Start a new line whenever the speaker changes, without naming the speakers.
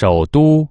首都。